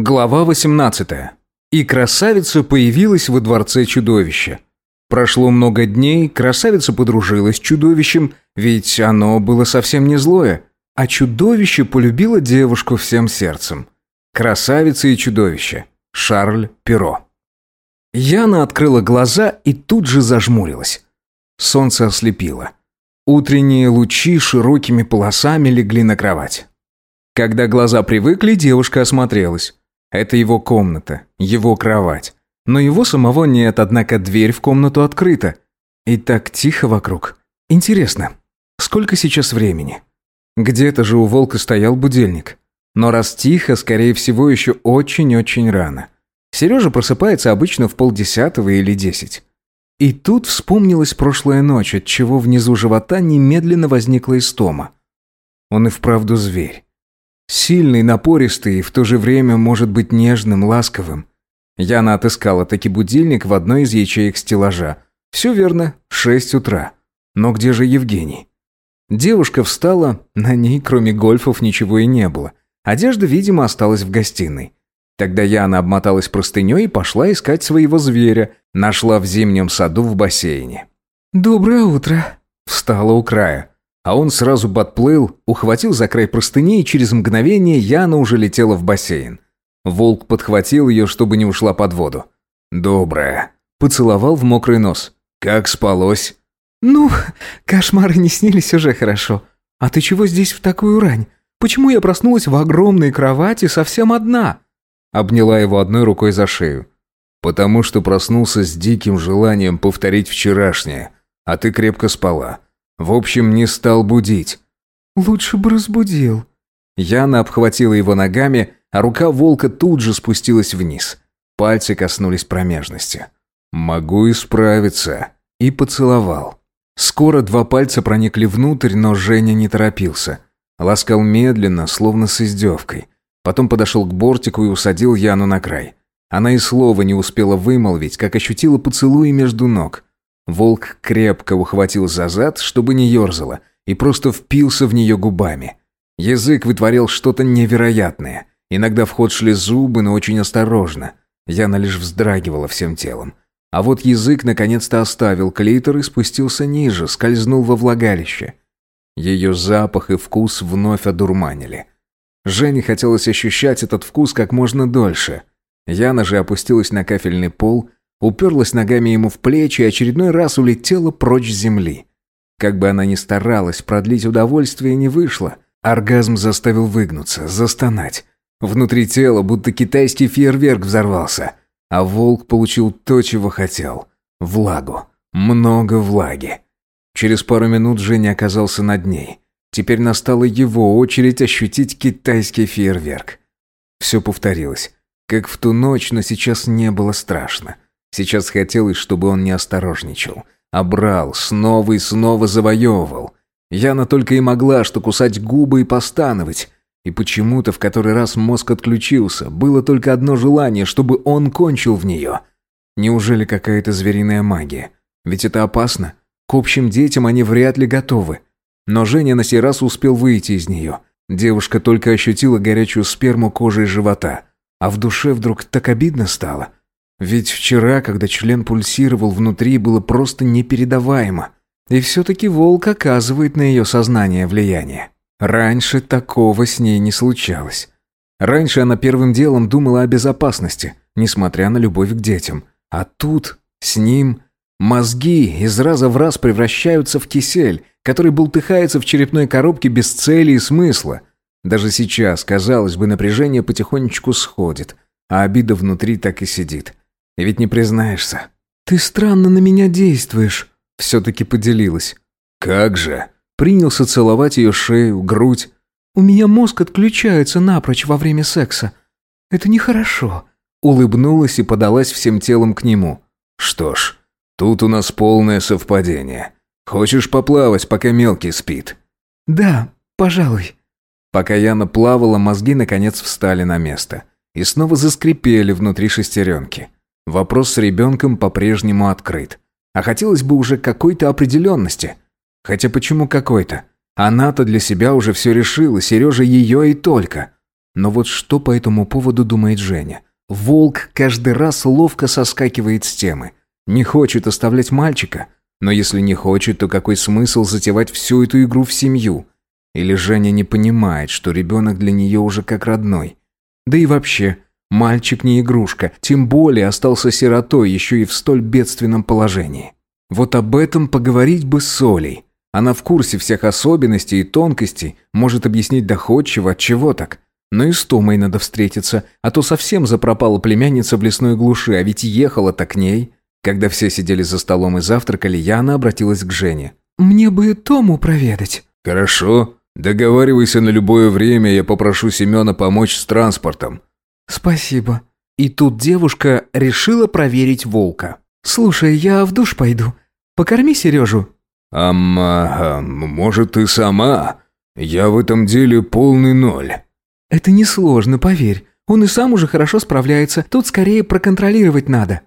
Глава 18. И красавица появилась во дворце чудовища. Прошло много дней, красавица подружилась с чудовищем, ведь оно было совсем не злое, а чудовище полюбило девушку всем сердцем. Красавица и чудовище. Шарль Перо. Яна открыла глаза и тут же зажмурилась. Солнце ослепило. Утренние лучи широкими полосами легли на кровать. Когда глаза привыкли, девушка осмотрелась. Это его комната, его кровать. Но его самого нет, однако дверь в комнату открыта. И так тихо вокруг. Интересно, сколько сейчас времени? Где-то же у волка стоял будильник. Но раз тихо, скорее всего, еще очень-очень рано. Сережа просыпается обычно в полдесятого или десять. И тут вспомнилась прошлая ночь, от чего внизу живота немедленно возникла истома. Он и вправду зверь. Сильный, напористый и в то же время может быть нежным, ласковым. Яна отыскала таки будильник в одной из ячеек стеллажа. Все верно, шесть утра. Но где же Евгений? Девушка встала, на ней кроме гольфов ничего и не было. Одежда, видимо, осталась в гостиной. Тогда Яна обмоталась простыней и пошла искать своего зверя. Нашла в зимнем саду в бассейне. «Доброе утро», — встала у края. А он сразу подплыл, ухватил за край простыни, и через мгновение Яна уже летела в бассейн. Волк подхватил ее, чтобы не ушла под воду. «Добрая». Поцеловал в мокрый нос. «Как спалось?» «Ну, кошмары не снились уже хорошо. А ты чего здесь в такую рань? Почему я проснулась в огромной кровати совсем одна?» Обняла его одной рукой за шею. «Потому что проснулся с диким желанием повторить вчерашнее, а ты крепко спала. В общем, не стал будить. «Лучше бы разбудил». Яна обхватила его ногами, а рука волка тут же спустилась вниз. Пальцы коснулись промежности. «Могу исправиться». И поцеловал. Скоро два пальца проникли внутрь, но Женя не торопился. Ласкал медленно, словно с издевкой. Потом подошел к бортику и усадил Яну на край. Она и слова не успела вымолвить, как ощутила поцелуи между ног. Волк крепко ухватил за зад, чтобы не ерзала, и просто впился в нее губами. Язык вытворял что-то невероятное. Иногда в ход шли зубы, но очень осторожно. Яна лишь вздрагивала всем телом. А вот язык наконец-то оставил клитор и спустился ниже, скользнул во влагалище. Ее запах и вкус вновь одурманили. Жене хотелось ощущать этот вкус как можно дольше. Яна же опустилась на кафельный пол, уперлась ногами ему в плечи и очередной раз улетела прочь с земли. Как бы она ни старалась, продлить удовольствие не вышло. Оргазм заставил выгнуться, застонать. Внутри тела будто китайский фейерверк взорвался. А волк получил то, чего хотел. Влагу. Много влаги. Через пару минут Женя оказался над ней. Теперь настала его очередь ощутить китайский фейерверк. Все повторилось. Как в ту ночь, но сейчас не было страшно. Сейчас хотелось, чтобы он не осторожничал, а снова и снова завоевывал. Яна только и могла, что кусать губы и постановать. И почему-то в который раз мозг отключился. Было только одно желание, чтобы он кончил в нее. Неужели какая-то звериная магия? Ведь это опасно. К общим детям они вряд ли готовы. Но Женя на сей раз успел выйти из нее. Девушка только ощутила горячую сперму кожей живота. А в душе вдруг так обидно стало – ведь вчера, когда член пульсировал внутри, было просто непередаваемо. И все-таки волк оказывает на ее сознание влияние. Раньше такого с ней не случалось. Раньше она первым делом думала о безопасности, несмотря на любовь к детям. А тут, с ним, мозги из раза в раз превращаются в кисель, который бултыхается в черепной коробке без цели и смысла. Даже сейчас, казалось бы, напряжение потихонечку сходит, а обида внутри так и сидит. И ведь не признаешься. «Ты странно на меня действуешь», — все-таки поделилась. «Как же?» Принялся целовать ее шею, грудь. «У меня мозг отключается напрочь во время секса. Это нехорошо». Улыбнулась и подалась всем телом к нему. «Что ж, тут у нас полное совпадение. Хочешь поплавать, пока мелкий спит?» «Да, пожалуй». Пока Яна плавала, мозги наконец встали на место. И снова заскрипели внутри шестеренки. Вопрос с ребенком по-прежнему открыт. А хотелось бы уже какой-то определенности. Хотя почему какой-то? Она-то для себя уже все решила, Сережа ее и только. Но вот что по этому поводу думает Женя? Волк каждый раз ловко соскакивает с темы. Не хочет оставлять мальчика. Но если не хочет, то какой смысл затевать всю эту игру в семью? Или Женя не понимает, что ребенок для нее уже как родной? Да и вообще, мальчик не игрушка, тем более остался сиротой еще и в столь бедственном положении. Вот об этом поговорить бы с Олей. Она в курсе всех особенностей и тонкостей, может объяснить доходчиво, от чего так. Но и с Томой надо встретиться, а то совсем запропала племянница в лесной глуши, а ведь ехала-то к ней. Когда все сидели за столом и завтракали, Яна обратилась к Жене. «Мне бы Тому проведать». «Хорошо. Договаривайся на любое время, я попрошу Семена помочь с транспортом». «Спасибо». И тут девушка решила проверить волка. «Слушай, я в душ пойду. Покорми Сережу». «Ама, может, ты сама? Я в этом деле полный ноль». «Это несложно, поверь. Он и сам уже хорошо справляется. Тут скорее проконтролировать надо».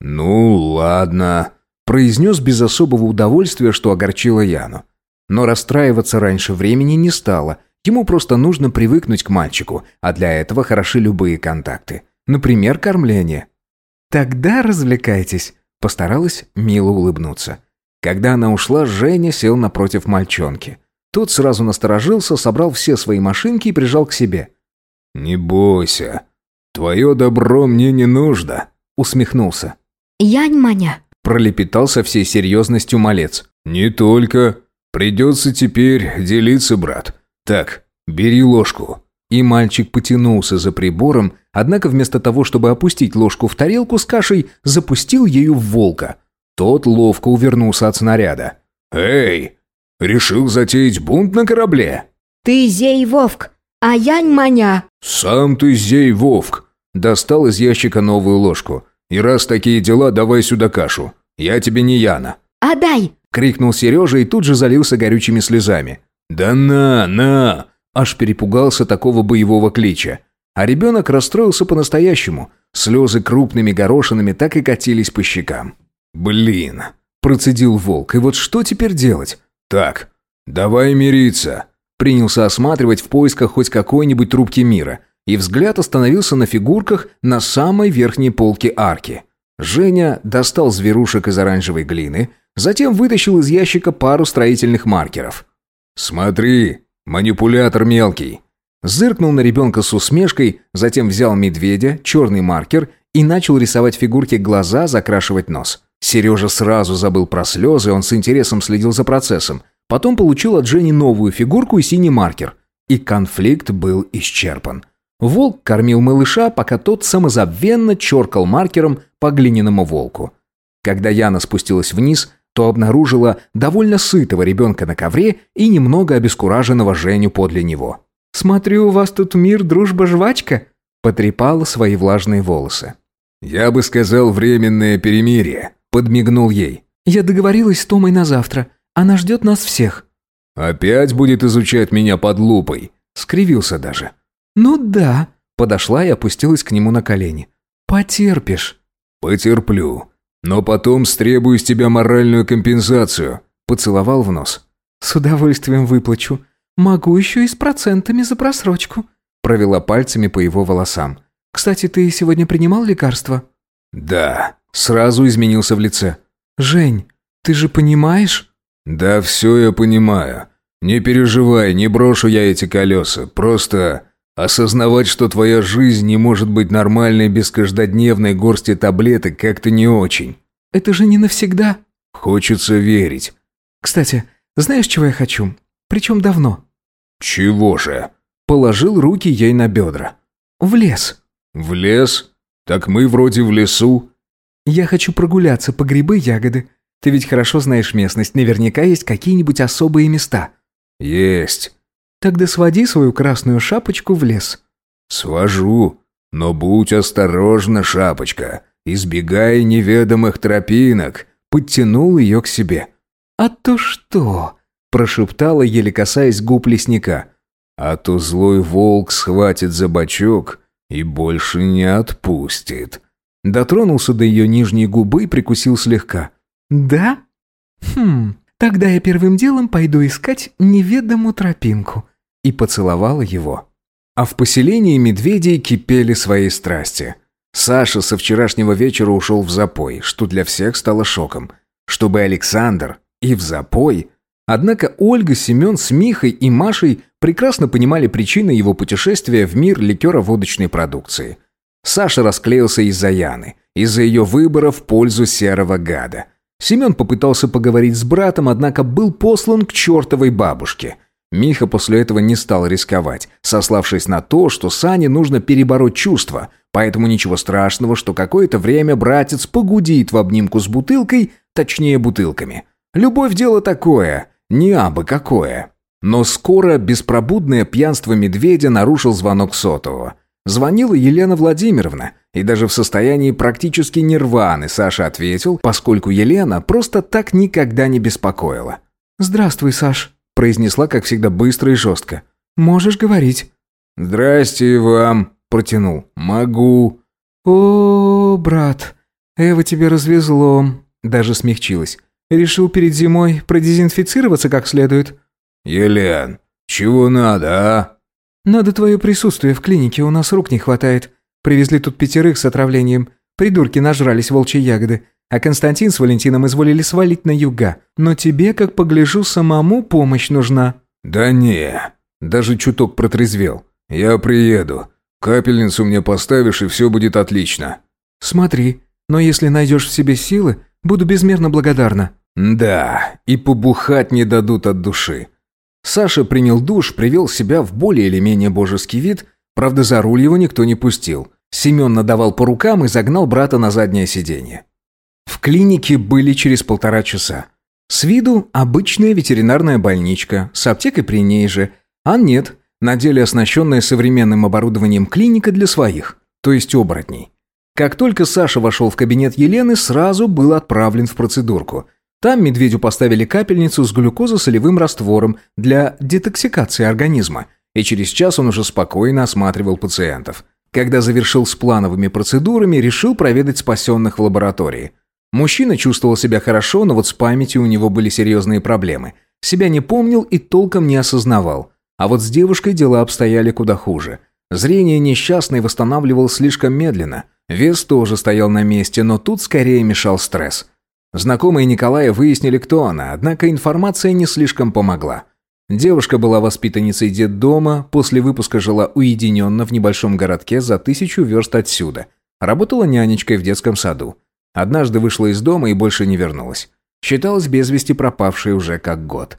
«Ну, ладно», – произнес без особого удовольствия, что огорчило Яну. Но расстраиваться раньше времени не стало. Ему просто нужно привыкнуть к мальчику, а для этого хороши любые контакты. Например, кормление. «Тогда развлекайтесь», – постаралась мило улыбнуться. Когда она ушла, Женя сел напротив мальчонки. Тот сразу насторожился, собрал все свои машинки и прижал к себе. «Не бойся. Твое добро мне не нужно», – усмехнулся. «Янь Маня», – пролепетал со всей серьезностью малец. «Не только. Придется теперь делиться, брат. Так, бери ложку». И мальчик потянулся за прибором, однако вместо того, чтобы опустить ложку в тарелку с кашей, запустил ею в волка. Тот ловко увернулся от снаряда. «Эй, решил затеять бунт на корабле?» «Ты Зей Вовк, а Янь Маня». «Сам ты Зей Вовк». Достал из ящика новую ложку. «И раз такие дела, давай сюда кашу. Я тебе не Яна». «Отдай!» – крикнул Сережа и тут же залился горючими слезами. «Да на, на!» – аж перепугался такого боевого клича. А ребенок расстроился по-настоящему. Слезы крупными горошинами так и катились по щекам. «Блин!» – процедил волк. «И вот что теперь делать?» «Так, давай мириться!» Принялся осматривать в поисках хоть какой-нибудь трубки мира – и взгляд остановился на фигурках на самой верхней полке арки. Женя достал зверушек из оранжевой глины, затем вытащил из ящика пару строительных маркеров. «Смотри, манипулятор мелкий!» Зыркнул на ребенка с усмешкой, затем взял медведя, черный маркер и начал рисовать фигурке глаза, закрашивать нос. Сережа сразу забыл про слезы, он с интересом следил за процессом. Потом получил от Жени новую фигурку и синий маркер. И конфликт был исчерпан. Волк кормил малыша, пока тот самозабвенно чёркал маркером по глиняному волку. Когда Яна спустилась вниз, то обнаружила довольно сытого ребенка на ковре и немного обескураженного Женю подле него. «Смотрю, у вас тут мир, дружба, жвачка?» потрепала свои влажные волосы. «Я бы сказал, временное перемирие», – подмигнул ей. «Я договорилась с Томой на завтра. Она ждет нас всех». «Опять будет изучать меня под лупой», – скривился даже. «Ну да», – подошла и опустилась к нему на колени. «Потерпишь». «Потерплю. Но потом стребую с тебя моральную компенсацию», – поцеловал в нос. «С удовольствием выплачу. Могу еще и с процентами за просрочку», – провела пальцами по его волосам. «Кстати, ты сегодня принимал лекарства?» «Да». Сразу изменился в лице. «Жень, ты же понимаешь?» «Да все я понимаю. Не переживай, не брошу я эти колеса. Просто Осознавать, что твоя жизнь не может быть нормальной без каждодневной горсти таблеток, как-то не очень. Это же не навсегда. Хочется верить. Кстати, знаешь, чего я хочу? Причем давно. Чего же? Положил руки ей на бедра. В лес. В лес? Так мы вроде в лесу. Я хочу прогуляться по грибы, ягоды. Ты ведь хорошо знаешь местность, наверняка есть какие-нибудь особые места. Есть. Тогда своди свою красную шапочку в лес». «Свожу. Но будь осторожна, шапочка. Избегай неведомых тропинок». Подтянул ее к себе. «А то что?» – прошептала, еле касаясь губ лесника. «А то злой волк схватит за бочок и больше не отпустит». Дотронулся до ее нижней губы и прикусил слегка. «Да? Хм, тогда я первым делом пойду искать неведомую тропинку» и поцеловала его. А в поселении медведей кипели свои страсти. Саша со вчерашнего вечера ушел в запой, что для всех стало шоком. Чтобы Александр и в запой. Однако Ольга, Семен с Михой и Машей прекрасно понимали причины его путешествия в мир ликеро-водочной продукции. Саша расклеился из-за Яны, из-за ее выбора в пользу серого гада. Семен попытался поговорить с братом, однако был послан к чертовой бабушке – Миха после этого не стал рисковать, сославшись на то, что Сане нужно перебороть чувства, поэтому ничего страшного, что какое-то время братец погудит в обнимку с бутылкой, точнее бутылками. Любовь дело такое, не абы какое. Но скоро беспробудное пьянство медведя нарушил звонок сотового. Звонила Елена Владимировна, и даже в состоянии практически нирваны Саша ответил, поскольку Елена просто так никогда не беспокоила. «Здравствуй, Саш», произнесла, как всегда, быстро и жестко. «Можешь говорить». «Здрасте вам», – протянул. «Могу». «О, брат, Эва тебе развезло», – даже смягчилась. «Решил перед зимой продезинфицироваться как следует?» «Елен, чего надо, а?» «Надо твое присутствие в клинике, у нас рук не хватает. Привезли тут пятерых с отравлением. Придурки нажрались волчьи ягоды а Константин с Валентином изволили свалить на юга. Но тебе, как погляжу, самому помощь нужна». «Да не, даже чуток протрезвел. Я приеду. Капельницу мне поставишь, и все будет отлично». «Смотри, но если найдешь в себе силы, буду безмерно благодарна». «Да, и побухать не дадут от души». Саша принял душ, привел себя в более или менее божеский вид, правда, за руль его никто не пустил. Семен надавал по рукам и загнал брата на заднее сиденье. В клинике были через полтора часа. С виду обычная ветеринарная больничка, с аптекой при ней же. А нет, на деле оснащенная современным оборудованием клиника для своих, то есть оборотней. Как только Саша вошел в кабинет Елены, сразу был отправлен в процедурку. Там медведю поставили капельницу с глюкозо-солевым раствором для детоксикации организма, и через час он уже спокойно осматривал пациентов. Когда завершил с плановыми процедурами, решил проведать спасенных в лаборатории – Мужчина чувствовал себя хорошо, но вот с памятью у него были серьезные проблемы. Себя не помнил и толком не осознавал. А вот с девушкой дела обстояли куда хуже. Зрение несчастной восстанавливал слишком медленно. Вес тоже стоял на месте, но тут скорее мешал стресс. Знакомые Николая выяснили, кто она, однако информация не слишком помогла. Девушка была воспитанницей детдома, после выпуска жила уединенно в небольшом городке за тысячу верст отсюда. Работала нянечкой в детском саду. Однажды вышла из дома и больше не вернулась. Считалась без вести пропавшей уже как год.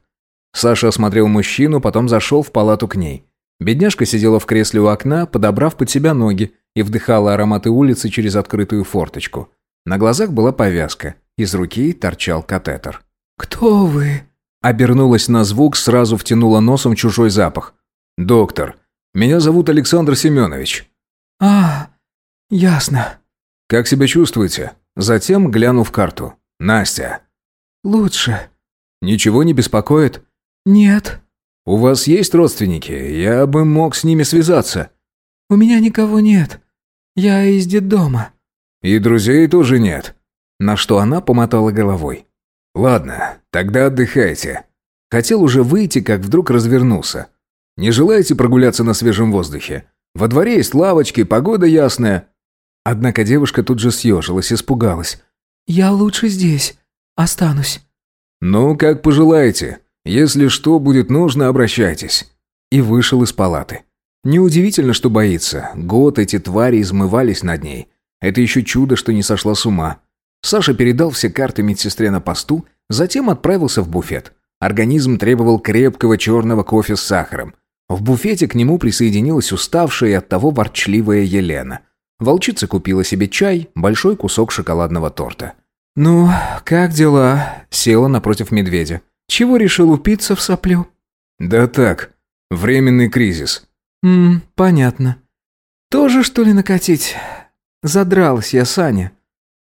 Саша осмотрел мужчину, потом зашел в палату к ней. Бедняжка сидела в кресле у окна, подобрав под себя ноги, и вдыхала ароматы улицы через открытую форточку. На глазах была повязка, из руки торчал катетер. «Кто вы?» Обернулась на звук, сразу втянула носом чужой запах. «Доктор, меня зовут Александр Семенович». «А, ясно». «Как себя чувствуете?» Затем глянул в карту. «Настя». «Лучше». «Ничего не беспокоит?» «Нет». «У вас есть родственники? Я бы мог с ними связаться». «У меня никого нет. Я из детдома». «И друзей тоже нет?» На что она помотала головой. «Ладно, тогда отдыхайте». Хотел уже выйти, как вдруг развернулся. «Не желаете прогуляться на свежем воздухе? Во дворе есть лавочки, погода ясная. Однако девушка тут же съежилась, испугалась. «Я лучше здесь. Останусь». «Ну, как пожелаете. Если что будет нужно, обращайтесь». И вышел из палаты. Неудивительно, что боится. Год эти твари измывались над ней. Это еще чудо, что не сошла с ума. Саша передал все карты медсестре на посту, затем отправился в буфет. Организм требовал крепкого черного кофе с сахаром. В буфете к нему присоединилась уставшая и оттого ворчливая Елена – Волчица купила себе чай, большой кусок шоколадного торта. «Ну, как дела?» – села напротив медведя. «Чего решил упиться в соплю?» «Да так, временный кризис». «Ммм, понятно. Тоже, что ли, накатить? Задралась я, Саня.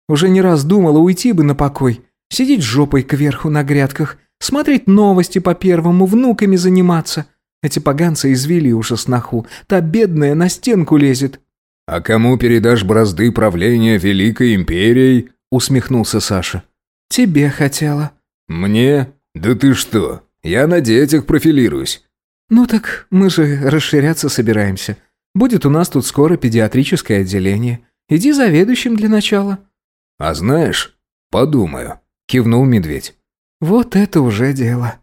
Уже не раз думала, уйти бы на покой, сидеть жопой кверху на грядках, смотреть новости по первому, внуками заниматься. Эти поганцы извели уже сноху, та бедная на стенку лезет. «А кому передашь бразды правления Великой Империей?» – усмехнулся Саша. «Тебе хотела». «Мне? Да ты что? Я на детях профилируюсь». «Ну так мы же расширяться собираемся. Будет у нас тут скоро педиатрическое отделение. Иди заведующим для начала». «А знаешь, подумаю», – кивнул медведь. «Вот это уже дело».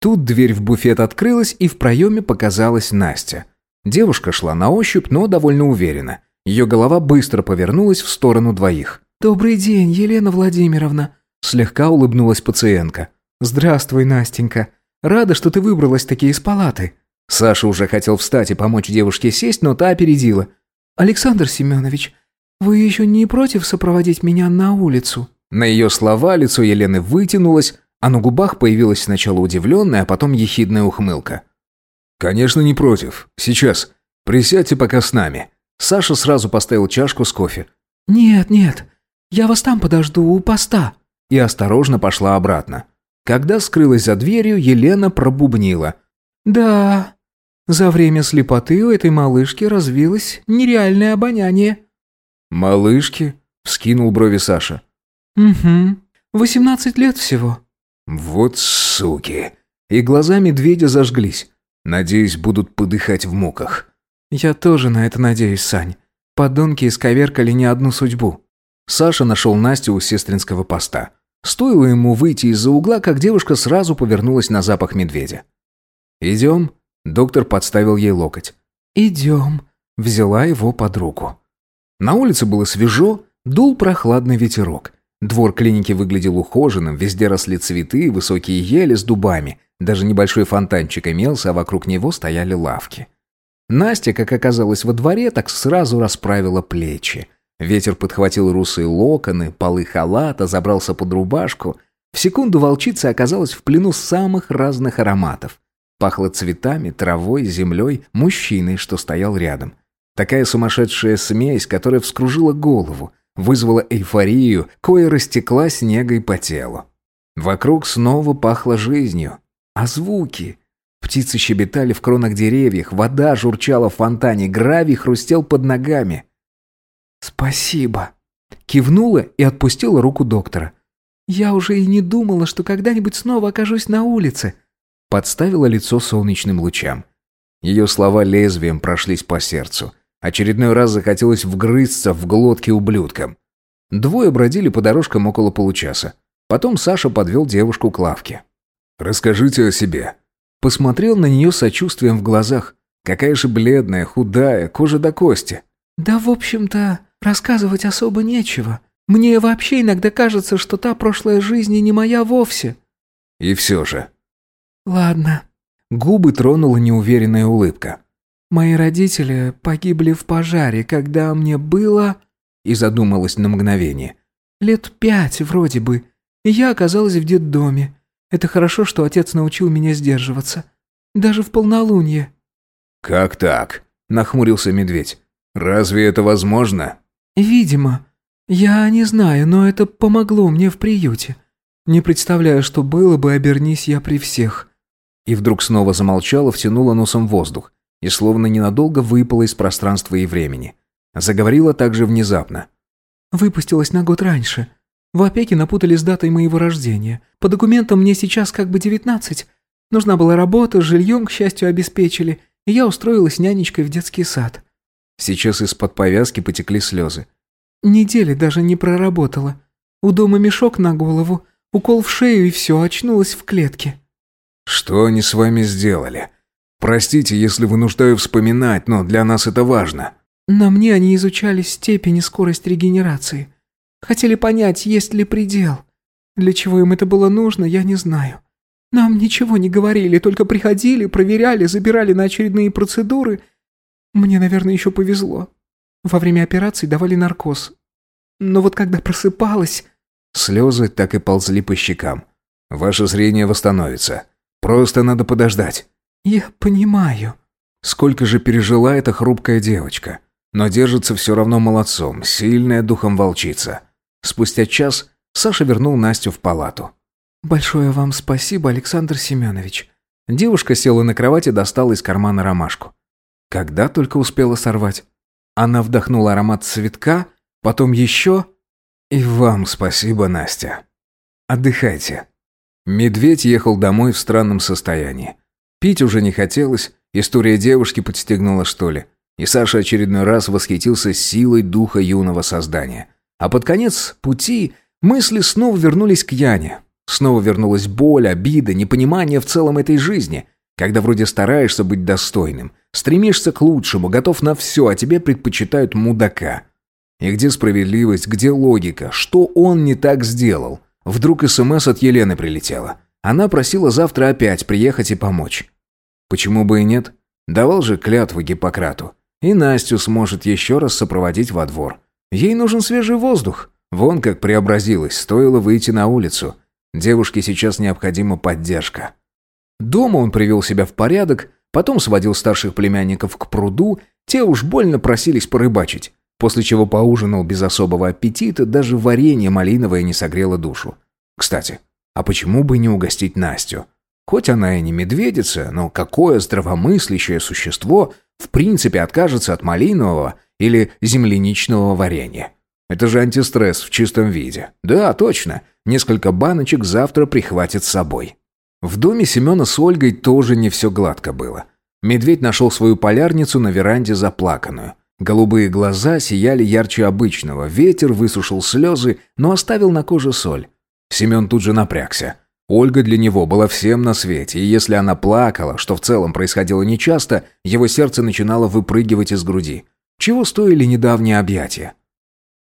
Тут дверь в буфет открылась, и в проеме показалась Настя. Девушка шла на ощупь, но довольно уверенно. Ее голова быстро повернулась в сторону двоих. «Добрый день, Елена Владимировна», – слегка улыбнулась пациентка. «Здравствуй, Настенька. Рада, что ты выбралась таки из палаты». Саша уже хотел встать и помочь девушке сесть, но та опередила. «Александр Семенович, вы еще не против сопроводить меня на улицу?» На ее слова лицо Елены вытянулось, а на губах появилась сначала удивленная, а потом ехидная ухмылка. «Конечно, не против. Сейчас. Присядьте пока с нами». Саша сразу поставил чашку с кофе. «Нет, нет. Я вас там подожду, у поста». И осторожно пошла обратно. Когда скрылась за дверью, Елена пробубнила. «Да, за время слепоты у этой малышки развилось нереальное обоняние». «Малышки?» – вскинул брови Саша. «Угу. Восемнадцать лет всего». «Вот суки!» И глаза медведя зажглись. Надеюсь, будут подыхать в муках. «Я тоже на это надеюсь, Сань. Подонки исковеркали не одну судьбу». Саша нашел Настю у сестринского поста. Стоило ему выйти из-за угла, как девушка сразу повернулась на запах медведя. «Идем?» Доктор подставил ей локоть. «Идем», — взяла его под руку. На улице было свежо, дул прохладный ветерок. Двор клиники выглядел ухоженным, везде росли цветы, высокие ели с дубами. Даже небольшой фонтанчик имелся, а вокруг него стояли лавки. Настя, как оказалось во дворе, так сразу расправила плечи. Ветер подхватил русые локоны, полы халата, забрался под рубашку. В секунду волчица оказалась в плену самых разных ароматов. Пахло цветами, травой, землей, мужчиной, что стоял рядом. Такая сумасшедшая смесь, которая вскружила голову, вызвала эйфорию, кое растекла снегой по телу. Вокруг снова пахло жизнью. А звуки? Птицы щебетали в кронах деревьев, вода журчала в фонтане, гравий хрустел под ногами. «Спасибо», — кивнула и отпустила руку доктора. «Я уже и не думала, что когда-нибудь снова окажусь на улице», подставила лицо солнечным лучам. Ее слова лезвием прошлись по сердцу. Очередной раз захотелось вгрызться в глотки ублюдкам. Двое бродили по дорожкам около получаса. Потом Саша подвел девушку к лавке. «Расскажите о себе». Посмотрел на нее сочувствием в глазах. Какая же бледная, худая, кожа до кости. «Да, в общем-то, рассказывать особо нечего. Мне вообще иногда кажется, что та прошлая жизнь не моя вовсе». «И все же». «Ладно». Губы тронула неуверенная улыбка. «Мои родители погибли в пожаре, когда мне было...» И задумалась на мгновение. «Лет пять вроде бы. И я оказалась в детдоме. Это хорошо, что отец научил меня сдерживаться. Даже в полнолуние». «Как так?» – нахмурился медведь. «Разве это возможно?» «Видимо. Я не знаю, но это помогло мне в приюте. Не представляю, что было бы, обернись я при всех». И вдруг снова замолчала, втянула носом воздух и словно ненадолго выпала из пространства и времени. Заговорила также внезапно. «Выпустилась на год раньше. В опеке напутали с датой моего рождения. По документам мне сейчас как бы девятнадцать. Нужна была работа, жильем, к счастью, обеспечили, и я устроилась нянечкой в детский сад». Сейчас из-под повязки потекли слезы. «Недели даже не проработала. У дома мешок на голову, укол в шею и все, очнулась в клетке». «Что они с вами сделали? Простите, если вынуждаю вспоминать, но для нас это важно». «На мне они изучали степень и скорость регенерации». Хотели понять, есть ли предел. Для чего им это было нужно, я не знаю. Нам ничего не говорили, только приходили, проверяли, забирали на очередные процедуры. Мне, наверное, еще повезло. Во время операции давали наркоз. Но вот когда просыпалась... Слезы так и ползли по щекам. Ваше зрение восстановится. Просто надо подождать. Я понимаю. Сколько же пережила эта хрупкая девочка. Но держится все равно молодцом, сильная духом волчица. Спустя час Саша вернул Настю в палату. «Большое вам спасибо, Александр Семенович». Девушка села на кровати и достала из кармана ромашку. Когда только успела сорвать. Она вдохнула аромат цветка, потом еще... «И вам спасибо, Настя. Отдыхайте». Медведь ехал домой в странном состоянии. Пить уже не хотелось, история девушки подстегнула что ли. И Саша очередной раз восхитился силой духа юного создания. А под конец пути мысли снова вернулись к Яне. Снова вернулась боль, обида, непонимание в целом этой жизни. Когда вроде стараешься быть достойным, стремишься к лучшему, готов на все, а тебе предпочитают мудака. И где справедливость, где логика? Что он не так сделал? Вдруг СМС от Елены прилетела. Она просила завтра опять приехать и помочь. Почему бы и нет? Давал же клятву Гиппократу. И Настю сможет еще раз сопроводить во двор. Ей нужен свежий воздух. Вон как преобразилась, стоило выйти на улицу. Девушке сейчас необходима поддержка. Дома он привел себя в порядок, потом сводил старших племянников к пруду, те уж больно просились порыбачить, после чего поужинал без особого аппетита, даже варенье малиновое не согрело душу. Кстати, а почему бы не угостить Настю? Хоть она и не медведица, но какое здравомыслящее существо в принципе откажется от малинового или земляничного варенья? Это же антистресс в чистом виде. Да, точно. Несколько баночек завтра прихватит с собой. В доме Семена с Ольгой тоже не все гладко было. Медведь нашел свою полярницу на веранде заплаканную. Голубые глаза сияли ярче обычного, ветер высушил слезы, но оставил на коже соль. Семен тут же напрягся. Ольга для него была всем на свете, и если она плакала, что в целом происходило нечасто, его сердце начинало выпрыгивать из груди. Чего стоили недавние объятия?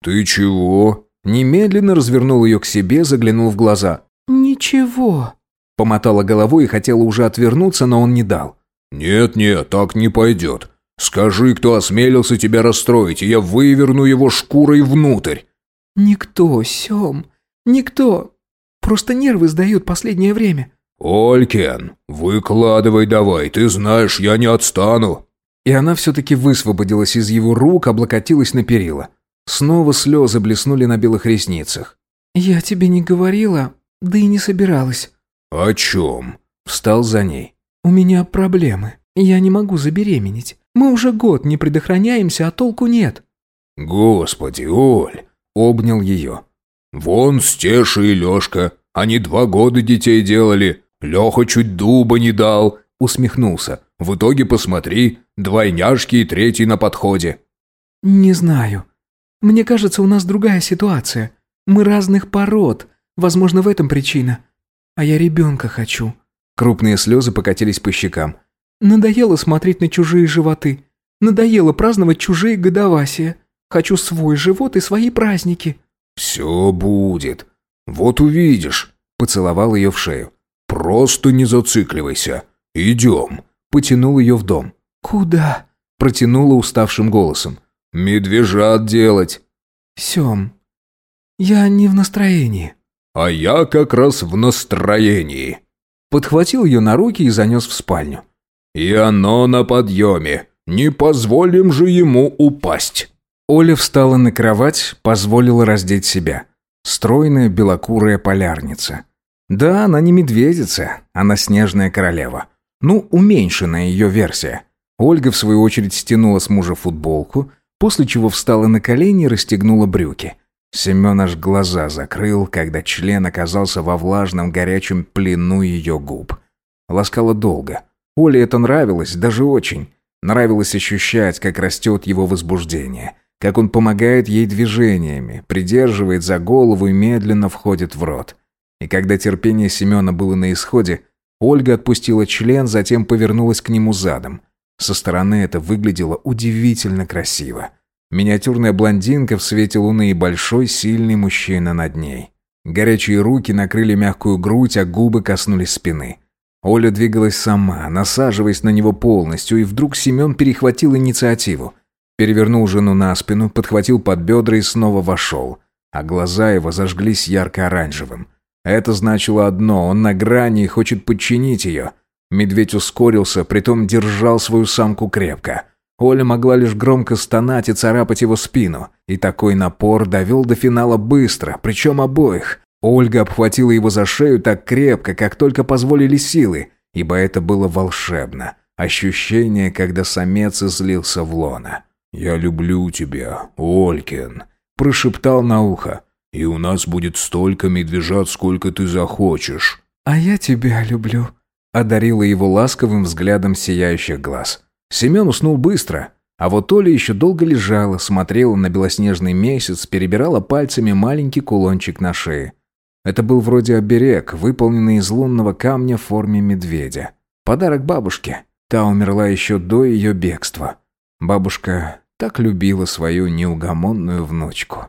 «Ты чего?» Немедленно развернул ее к себе, заглянул в глаза. «Ничего». Помотала головой и хотела уже отвернуться, но он не дал. «Нет-нет, так не пойдет. Скажи, кто осмелился тебя расстроить, и я выверну его шкурой внутрь». «Никто, Сем, никто. Просто нервы сдают последнее время». «Олькин, выкладывай давай, ты знаешь, я не отстану». И она все-таки высвободилась из его рук, облокотилась на перила. Снова слезы блеснули на белых ресницах. «Я тебе не говорила, да и не собиралась». «О чем?» Встал за ней. «У меня проблемы. Я не могу забеременеть. Мы уже год не предохраняемся, а толку нет». «Господи, Оль!» Обнял ее. «Вон Стеша и Лешка. Они два года детей делали. Леха чуть дуба не дал». Усмехнулся. «В итоге посмотри, двойняшки и третий на подходе». «Не знаю. Мне кажется, у нас другая ситуация. Мы разных пород. Возможно, в этом причина. А я ребенка хочу». Крупные слезы покатились по щекам. «Надоело смотреть на чужие животы. Надоело праздновать чужие годовасия. Хочу свой живот и свои праздники». «Все будет. Вот увидишь», — поцеловал ее в шею. «Просто не зацикливайся. Идем». Потянул ее в дом. «Куда?» — протянула уставшим голосом. «Медвежат делать». «Сем, я не в настроении». «А я как раз в настроении». Подхватил ее на руки и занес в спальню. «И оно на подъеме. Не позволим же ему упасть». Оля встала на кровать, позволила раздеть себя. Стройная белокурая полярница. Да, она не медведица, она снежная королева. Ну, уменьшенная ее версия. Ольга, в свою очередь, стянула с мужа футболку, после чего встала на колени и расстегнула брюки. Семен аж глаза закрыл, когда член оказался во влажном горячем плену ее губ. Ласкала долго. Оле это нравилось, даже очень. Нравилось ощущать, как растет его возбуждение – как он помогает ей движениями, придерживает за голову и медленно входит в рот. И когда терпение Семена было на исходе, Ольга отпустила член, затем повернулась к нему задом. Со стороны это выглядело удивительно красиво. Миниатюрная блондинка в свете луны и большой, сильный мужчина над ней. Горячие руки накрыли мягкую грудь, а губы коснулись спины. Оля двигалась сама, насаживаясь на него полностью, и вдруг Семен перехватил инициативу. Перевернул жену на спину, подхватил под бедра и снова вошел. А глаза его зажглись ярко-оранжевым. Это значило одно, он на грани и хочет подчинить ее. Медведь ускорился, притом держал свою самку крепко. Оля могла лишь громко стонать и царапать его спину. И такой напор довел до финала быстро, причем обоих. Ольга обхватила его за шею так крепко, как только позволили силы, ибо это было волшебно. Ощущение, когда самец излился в лона. «Я люблю тебя, Олькин», – прошептал на ухо. «И у нас будет столько медвежат, сколько ты захочешь». «А я тебя люблю», – одарила его ласковым взглядом сияющих глаз. Семен уснул быстро. А вот Оля еще долго лежала, смотрела на белоснежный месяц, перебирала пальцами маленький кулончик на шее. Это был вроде оберег, выполненный из лунного камня в форме медведя. Подарок бабушке. Та умерла еще до ее бегства. Бабушка так любила свою неугомонную внучку.